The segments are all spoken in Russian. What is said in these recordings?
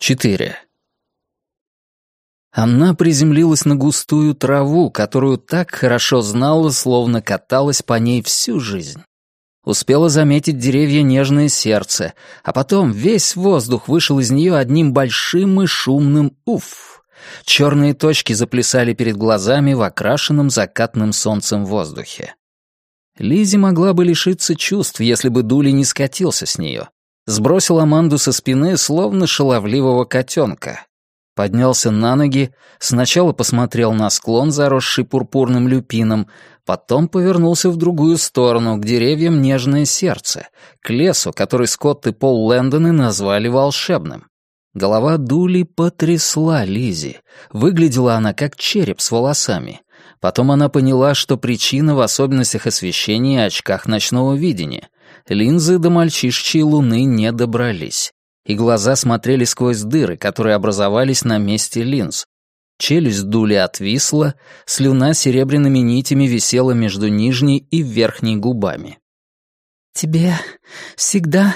4. Она приземлилась на густую траву, которую так хорошо знала, словно каталась по ней всю жизнь. Успела заметить деревья нежное сердце, а потом весь воздух вышел из нее одним большим и шумным «уф». Черные точки заплясали перед глазами в окрашенном закатным солнцем воздухе. Лизи могла бы лишиться чувств, если бы Дули не скатился с нее сбросил Аманду со спины, словно шаловливого котенка. Поднялся на ноги, сначала посмотрел на склон, заросший пурпурным люпином, потом повернулся в другую сторону, к деревьям «Нежное сердце», к лесу, который Скотт и Пол Лэндоны назвали волшебным. Голова Дули потрясла Лизи. Выглядела она как череп с волосами. Потом она поняла, что причина в особенностях освещения и очках ночного видения — Линзы до мальчишечьей луны не добрались, и глаза смотрели сквозь дыры, которые образовались на месте линз. Челюсть дули отвисла, слюна серебряными нитями висела между нижней и верхней губами. «Тебе всегда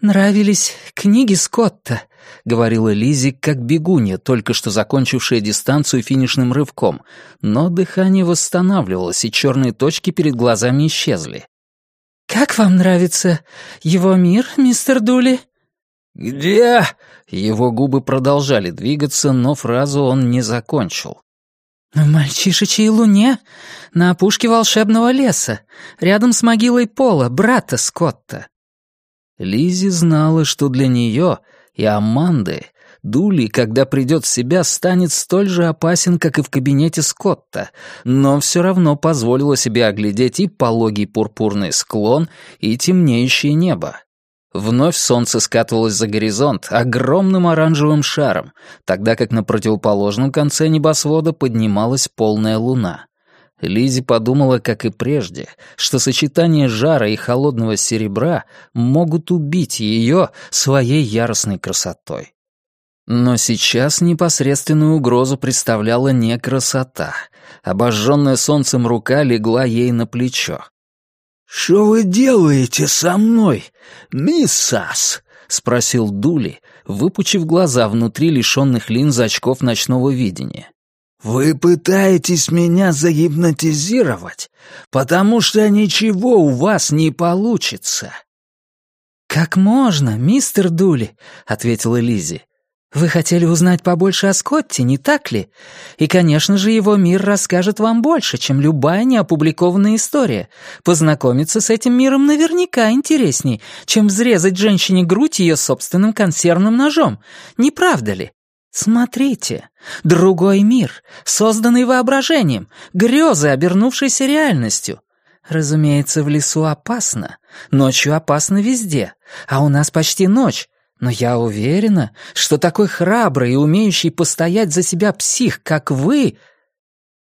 нравились книги Скотта», — говорила Лизи, как бегунья, только что закончившая дистанцию финишным рывком, но дыхание восстанавливалось, и черные точки перед глазами исчезли. «Как вам нравится его мир, мистер Дули?» «Где?» Его губы продолжали двигаться, но фразу он не закончил. «В мальчишечьей луне, на опушке волшебного леса, рядом с могилой Пола, брата Скотта». Лизи знала, что для нее и Аманды Дули, когда придет в себя, станет столь же опасен, как и в кабинете Скотта, но все равно позволила себе оглядеть и пологий пурпурный склон, и темнеющее небо. Вновь солнце скатывалось за горизонт огромным оранжевым шаром, тогда как на противоположном конце небосвода поднималась полная луна. Лизи подумала, как и прежде, что сочетание жара и холодного серебра могут убить ее своей яростной красотой. Но сейчас непосредственную угрозу представляла не красота. Обожженная солнцем рука легла ей на плечо. «Что вы делаете со мной, мисс Сас?» — спросил Дули, выпучив глаза внутри лишенных линз очков ночного видения. «Вы пытаетесь меня загипнотизировать, потому что ничего у вас не получится». «Как можно, мистер Дули?» — ответила Лизи. Вы хотели узнать побольше о Скотте, не так ли? И, конечно же, его мир расскажет вам больше, чем любая неопубликованная история. Познакомиться с этим миром наверняка интересней, чем взрезать женщине грудь ее собственным консервным ножом. Не правда ли? Смотрите, другой мир, созданный воображением, грезы, обернувшиеся реальностью. Разумеется, в лесу опасно, ночью опасно везде, а у нас почти ночь, но я уверена, что такой храбрый и умеющий постоять за себя псих, как вы...»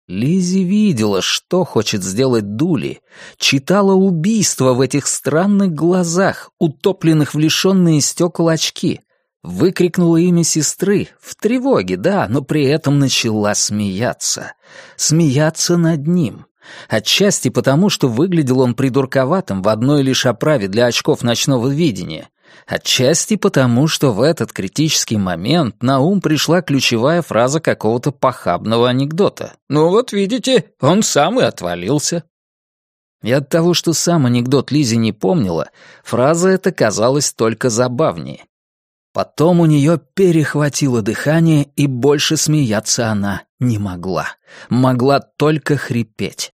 Лизи видела, что хочет сделать Дули, читала убийство в этих странных глазах, утопленных в лишенные стекол очки, выкрикнула имя сестры, в тревоге, да, но при этом начала смеяться. Смеяться над ним. Отчасти потому, что выглядел он придурковатым в одной лишь оправе для очков ночного видения, Отчасти потому, что в этот критический момент на ум пришла ключевая фраза какого-то похабного анекдота. «Ну вот видите, он сам и отвалился». И от того, что сам анекдот Лизи не помнила, фраза эта казалась только забавнее. Потом у нее перехватило дыхание, и больше смеяться она не могла. Могла только хрипеть.